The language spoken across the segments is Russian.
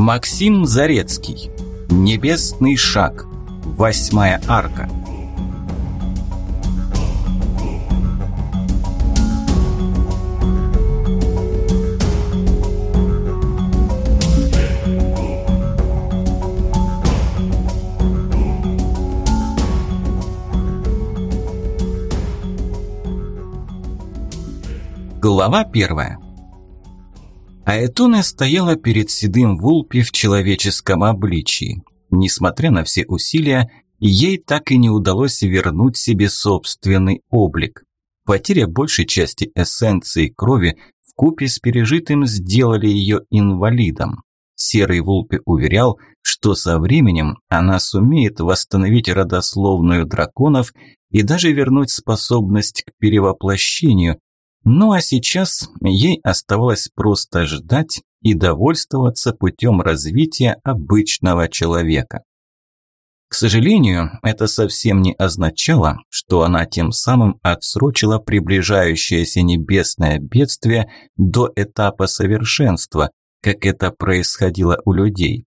Максим Зарецкий. Небесный шаг. Восьмая арка. Глава первая. Аэтуна стояла перед седым Вулпи в человеческом обличии. Несмотря на все усилия, ей так и не удалось вернуть себе собственный облик. Потеря большей части эссенции крови в купе с пережитым сделали ее инвалидом. Серый Вулпи уверял, что со временем она сумеет восстановить родословную драконов и даже вернуть способность к перевоплощению, ну а сейчас ей оставалось просто ждать и довольствоваться путем развития обычного человека. К сожалению, это совсем не означало, что она тем самым отсрочила приближающееся небесное бедствие до этапа совершенства, как это происходило у людей.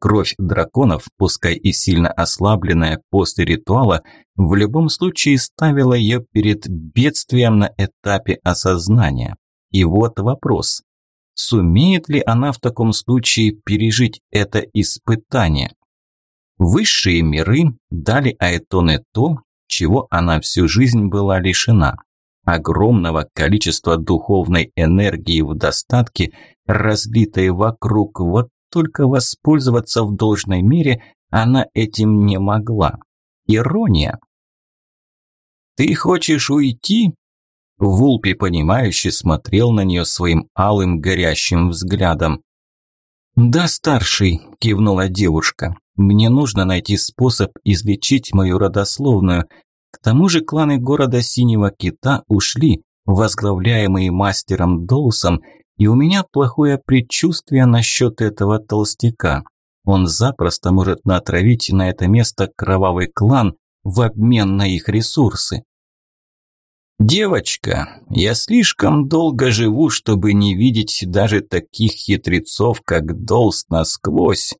Кровь драконов, пускай и сильно ослабленная после ритуала, в любом случае ставила ее перед бедствием на этапе осознания. И вот вопрос. Сумеет ли она в таком случае пережить это испытание? Высшие миры дали Аэтоне то, чего она всю жизнь была лишена. Огромного количества духовной энергии в достатке, разлитой вокруг, вот только воспользоваться в должной мере она этим не могла. Ирония. «Ты хочешь уйти?» Вулпи, понимающе смотрел на нее своим алым горящим взглядом. «Да, старший», – кивнула девушка. «Мне нужно найти способ излечить мою родословную. К тому же кланы города Синего Кита ушли, возглавляемые мастером Доусом, и у меня плохое предчувствие насчет этого толстяка. Он запросто может натравить на это место кровавый клан в обмен на их ресурсы. «Девочка, я слишком долго живу, чтобы не видеть даже таких хитрецов, как Долс насквозь.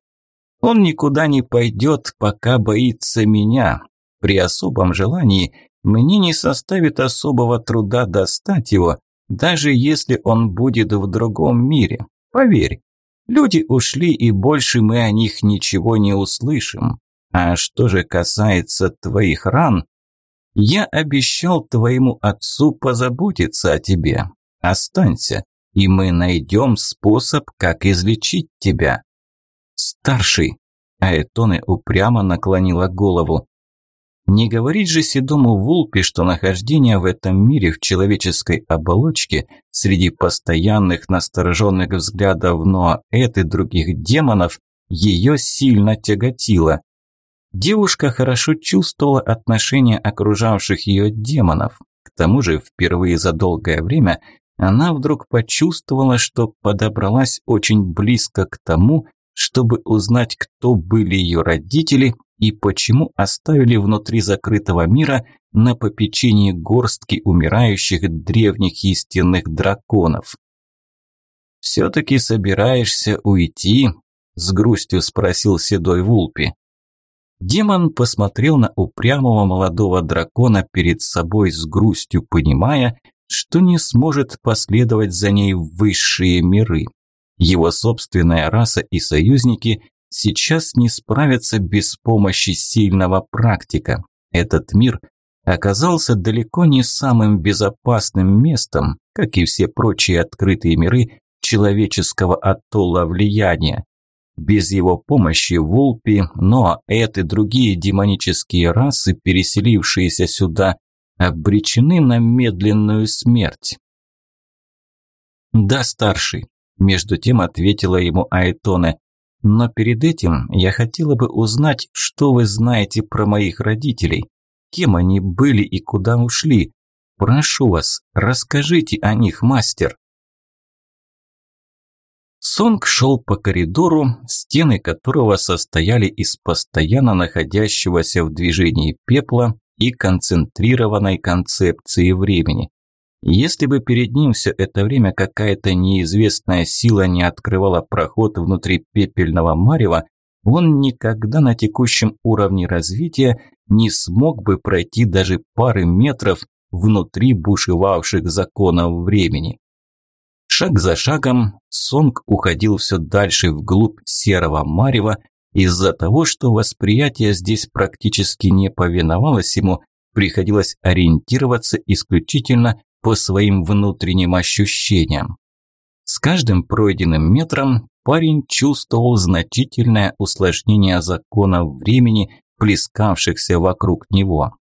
Он никуда не пойдет, пока боится меня. При особом желании мне не составит особого труда достать его, даже если он будет в другом мире. Поверь, люди ушли, и больше мы о них ничего не услышим. А что же касается твоих ран, я обещал твоему отцу позаботиться о тебе. Останься, и мы найдем способ, как излечить тебя. Старший, Аэтоне упрямо наклонила голову. Не говорить же седому Вулпе, что нахождение в этом мире в человеческой оболочке среди постоянных настороженных взглядов Ноаэт и других демонов ее сильно тяготило. Девушка хорошо чувствовала отношение окружавших ее демонов. К тому же впервые за долгое время она вдруг почувствовала, что подобралась очень близко к тому, чтобы узнать, кто были ее родители и почему оставили внутри закрытого мира на попечении горстки умирающих древних истинных драконов. «Все-таки собираешься уйти?» – с грустью спросил седой Вулпи. Демон посмотрел на упрямого молодого дракона перед собой с грустью, понимая, что не сможет последовать за ней в высшие миры. Его собственная раса и союзники сейчас не справятся без помощи сильного практика. Этот мир оказался далеко не самым безопасным местом, как и все прочие открытые миры человеческого атолла влияния. Без его помощи Вулпи, Ноаэт и другие демонические расы, переселившиеся сюда, обречены на медленную смерть. «Да, старший», – между тем ответила ему Айтоне, но перед этим я хотела бы узнать, что вы знаете про моих родителей. Кем они были и куда ушли? Прошу вас, расскажите о них, мастер. Сонг шел по коридору, стены которого состояли из постоянно находящегося в движении пепла и концентрированной концепции времени. Если бы перед ним все это время какая-то неизвестная сила не открывала проход внутри пепельного марева, он никогда на текущем уровне развития не смог бы пройти даже пары метров внутри бушевавших законов времени. Шаг за шагом Сонг уходил все дальше вглубь серого марева из-за того, что восприятие здесь практически не повиновалось ему, приходилось ориентироваться исключительно по своим внутренним ощущениям. С каждым пройденным метром парень чувствовал значительное усложнение законов времени, плескавшихся вокруг него.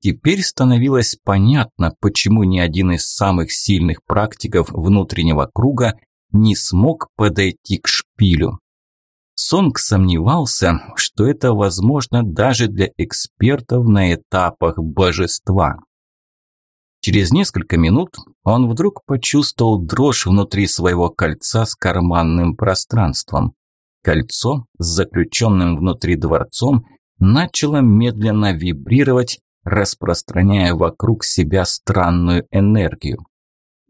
Теперь становилось понятно, почему ни один из самых сильных практиков внутреннего круга не смог подойти к шпилю. Сонг сомневался, что это возможно даже для экспертов на этапах божества. Через несколько минут он вдруг почувствовал дрожь внутри своего кольца с карманным пространством. Кольцо с заключенным внутри дворцом начало медленно вибрировать, распространяя вокруг себя странную энергию.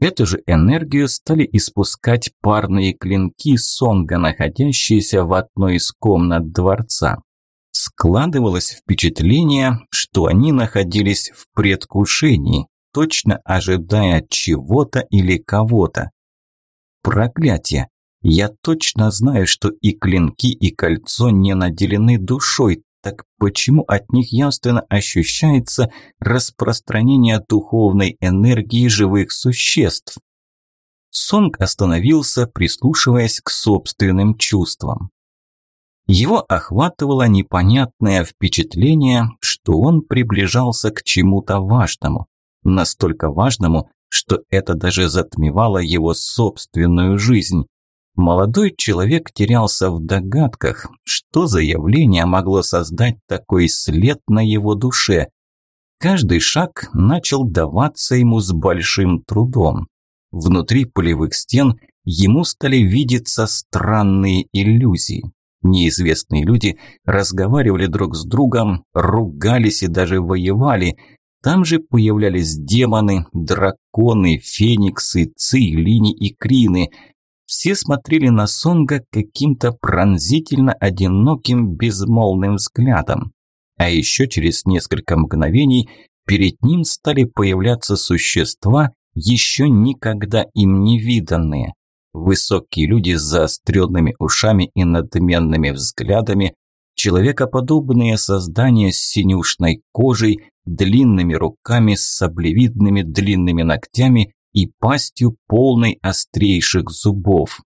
Эту же энергию стали испускать парные клинки Сонга, находящиеся в одной из комнат дворца. Складывалось впечатление, что они находились в предвкушении, точно ожидая чего-то или кого-то. Проклятие! Я точно знаю, что и клинки, и кольцо не наделены душой, так почему от них явственно ощущается распространение духовной энергии живых существ? Сонг остановился, прислушиваясь к собственным чувствам. Его охватывало непонятное впечатление, что он приближался к чему-то важному. Настолько важному, что это даже затмевало его собственную жизнь. Молодой человек терялся в догадках, что за явление могло создать такой след на его душе. Каждый шаг начал даваться ему с большим трудом. Внутри полевых стен ему стали видеться странные иллюзии. Неизвестные люди разговаривали друг с другом, ругались и даже воевали. Там же появлялись демоны, драконы, фениксы, цилини и крины – все смотрели на Сонга каким-то пронзительно одиноким безмолвным взглядом. А еще через несколько мгновений перед ним стали появляться существа, еще никогда им не виданные. Высокие люди с заостренными ушами и надменными взглядами, человекоподобные создания с синюшной кожей, длинными руками с саблевидными длинными ногтями и пастью полной острейших зубов.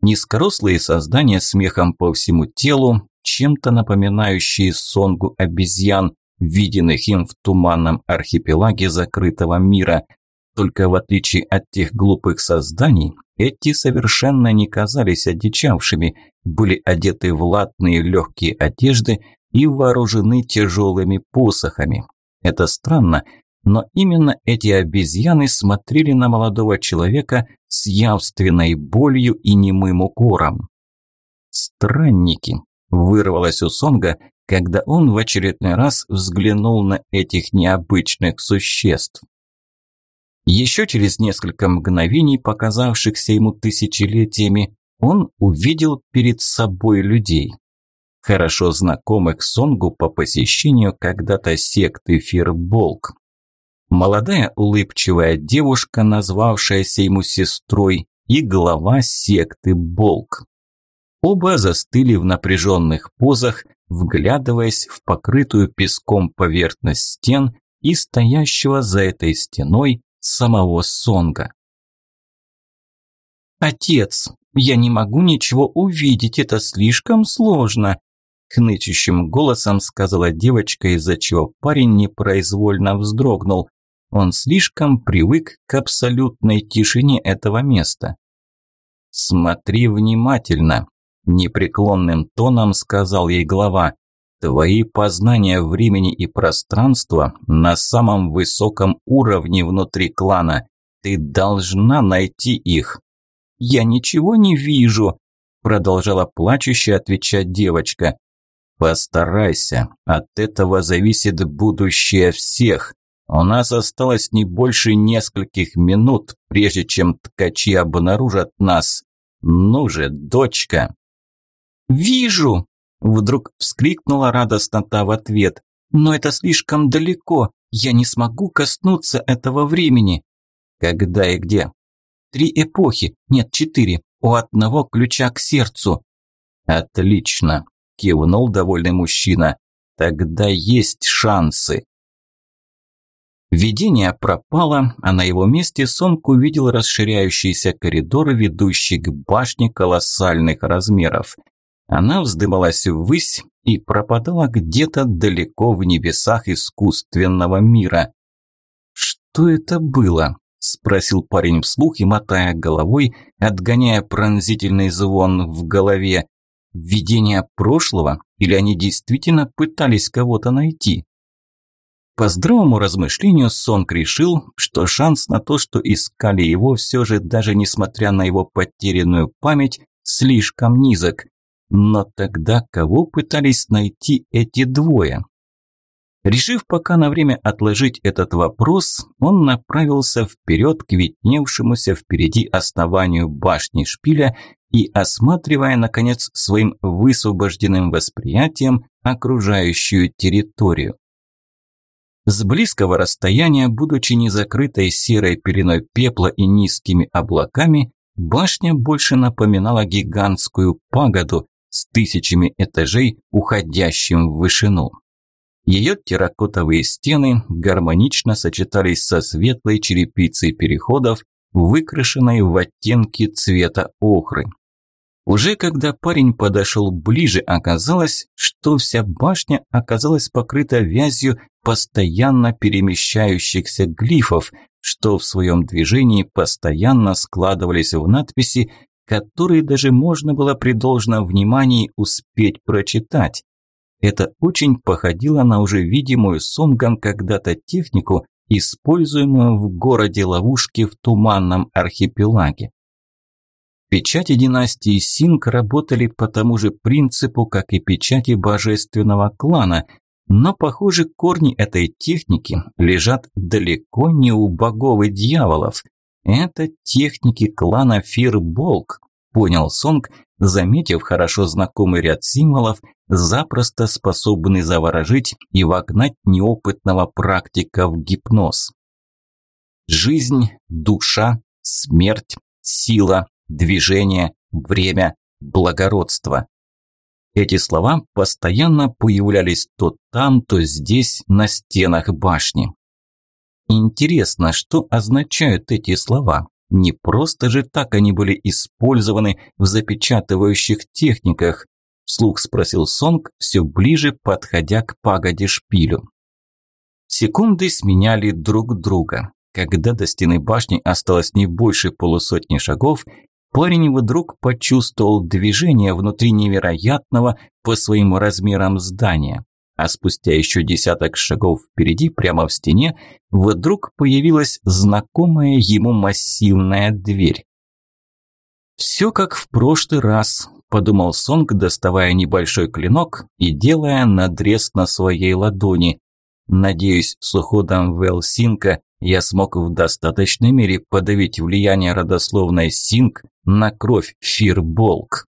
Низкорослые создания с мехом по всему телу, чем-то напоминающие сонгу обезьян, виденных им в туманном архипелаге закрытого мира. Только в отличие от тех глупых созданий, эти совершенно не казались одичавшими, были одеты в латные легкие одежды и вооружены тяжелыми посохами. Это странно, но именно эти обезьяны смотрели на молодого человека с явственной болью и немым укором. «Странники», – вырвалось у Сонга, когда он в очередной раз взглянул на этих необычных существ. Еще через несколько мгновений, показавшихся ему тысячелетиями, он увидел перед собой людей. Хорошо знакомых Сонгу по посещению когда-то секты Фирболк. Молодая улыбчивая девушка, назвавшаяся ему сестрой, и глава секты Болк. Оба застыли в напряженных позах, вглядываясь в покрытую песком поверхность стен и стоящего за этой стеной самого Сонга. «Отец, я не могу ничего увидеть, это слишком сложно», хнычущим голосом сказала девочка, из-за чего парень непроизвольно вздрогнул. Он слишком привык к абсолютной тишине этого места. «Смотри внимательно», – непреклонным тоном сказал ей глава. «Твои познания времени и пространства на самом высоком уровне внутри клана. Ты должна найти их». «Я ничего не вижу», – продолжала плачущая отвечать девочка. «Постарайся, от этого зависит будущее всех», У нас осталось не больше нескольких минут, прежде чем ткачи обнаружат нас. Ну же, дочка!» «Вижу!» – вдруг вскрикнула радостно та в ответ. «Но это слишком далеко. Я не смогу коснуться этого времени». «Когда и где?» «Три эпохи, нет, четыре, у одного ключа к сердцу». «Отлично!» – кивнул довольный мужчина. «Тогда есть шансы». Видение пропало, а на его месте Сонг увидел расширяющийся коридор, ведущий к башне колоссальных размеров. Она вздымалась ввысь и пропадала где-то далеко в небесах искусственного мира. «Что это было?» – спросил парень вслух и мотая головой, отгоняя пронзительный звон в голове. «Видение прошлого? Или они действительно пытались кого-то найти?» По здравому размышлению Сонг решил, что шанс на то, что искали его, все же даже несмотря на его потерянную память, слишком низок. Но тогда кого пытались найти эти двое? Решив пока на время отложить этот вопрос, он направился вперед к видневшемуся впереди основанию башни шпиля и осматривая, наконец, своим высвобожденным восприятием окружающую территорию. С близкого расстояния, будучи не закрытой серой пеленой пепла и низкими облаками, башня больше напоминала гигантскую пагоду с тысячами этажей, уходящим в вышину. Ее терракотовые стены гармонично сочетались со светлой черепицей переходов, выкрашенной в оттенки цвета охры. Уже когда парень подошел ближе, оказалось, что вся башня оказалась покрыта вязью постоянно перемещающихся глифов, что в своем движении постоянно складывались в надписи, которые даже можно было при должном внимании успеть прочитать. Это очень походило на уже видимую Сонгом когда-то технику, используемую в городе ловушки в туманном архипелаге. Печати династии Синг работали по тому же принципу, как и печати божественного клана, но, похоже, корни этой техники лежат далеко не у богов и дьяволов. Это техники клана Фирболк, понял Сонг, заметив хорошо знакомый ряд символов, запросто способный заворожить и вогнать неопытного практика в гипноз. Жизнь, душа, смерть, сила, движение, время, благородство. Эти слова постоянно появлялись то там, то здесь, на стенах башни. Интересно, что означают эти слова? Не просто же так они были использованы в запечатывающих техниках, вслух спросил Сонг, все ближе подходя к пагоде шпилю. Секунды сменяли друг друга. Когда до стены башни осталось не больше полусотни шагов, парень вдруг почувствовал движение внутри невероятного по своим размерам здания. А спустя еще десяток шагов впереди, прямо в стене, вдруг появилась знакомая ему массивная дверь. «Все как в прошлый раз», – подумал Сонг, доставая небольшой клинок и делая надрез на своей ладони. «Надеюсь, с уходом Велсинка я смог в достаточной мере подавить влияние родословной Синг на кровь Фирболк.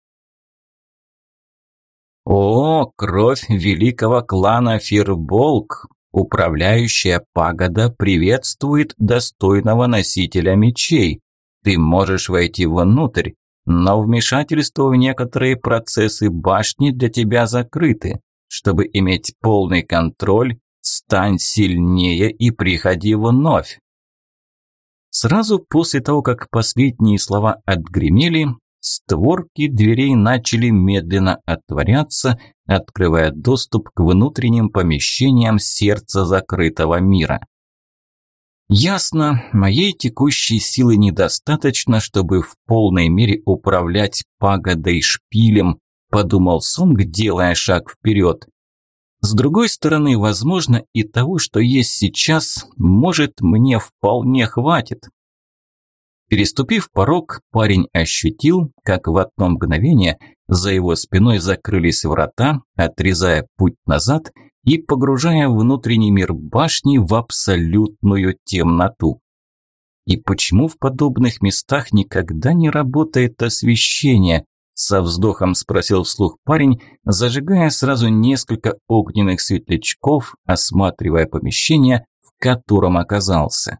О, кровь великого клана Фирболк! Управляющая пагода приветствует достойного носителя мечей. Ты можешь войти внутрь, но вмешательство в некоторые процессы башни для тебя закрыты. Чтобы иметь полный контроль, стань сильнее и приходи вновь. Сразу после того, как последние слова отгремели, створки дверей начали медленно отворяться, открывая доступ к внутренним помещениям сердца закрытого мира. Ясно, моей текущей силы недостаточно, чтобы в полной мере управлять пагодой шпилем, подумал Сонг, делая шаг вперед. С другой стороны, возможно, и того, что есть сейчас, может, мне вполне хватит. Переступив порог, парень ощутил, как в одно мгновение за его спиной закрылись врата, отрезая путь назад, и погружая внутренний мир башни в абсолютную темноту. И почему в подобных местах никогда не работает освещение? Со вздохом спросил вслух парень, зажигая сразу несколько огненных светлячков, осматривая помещение, в котором оказался.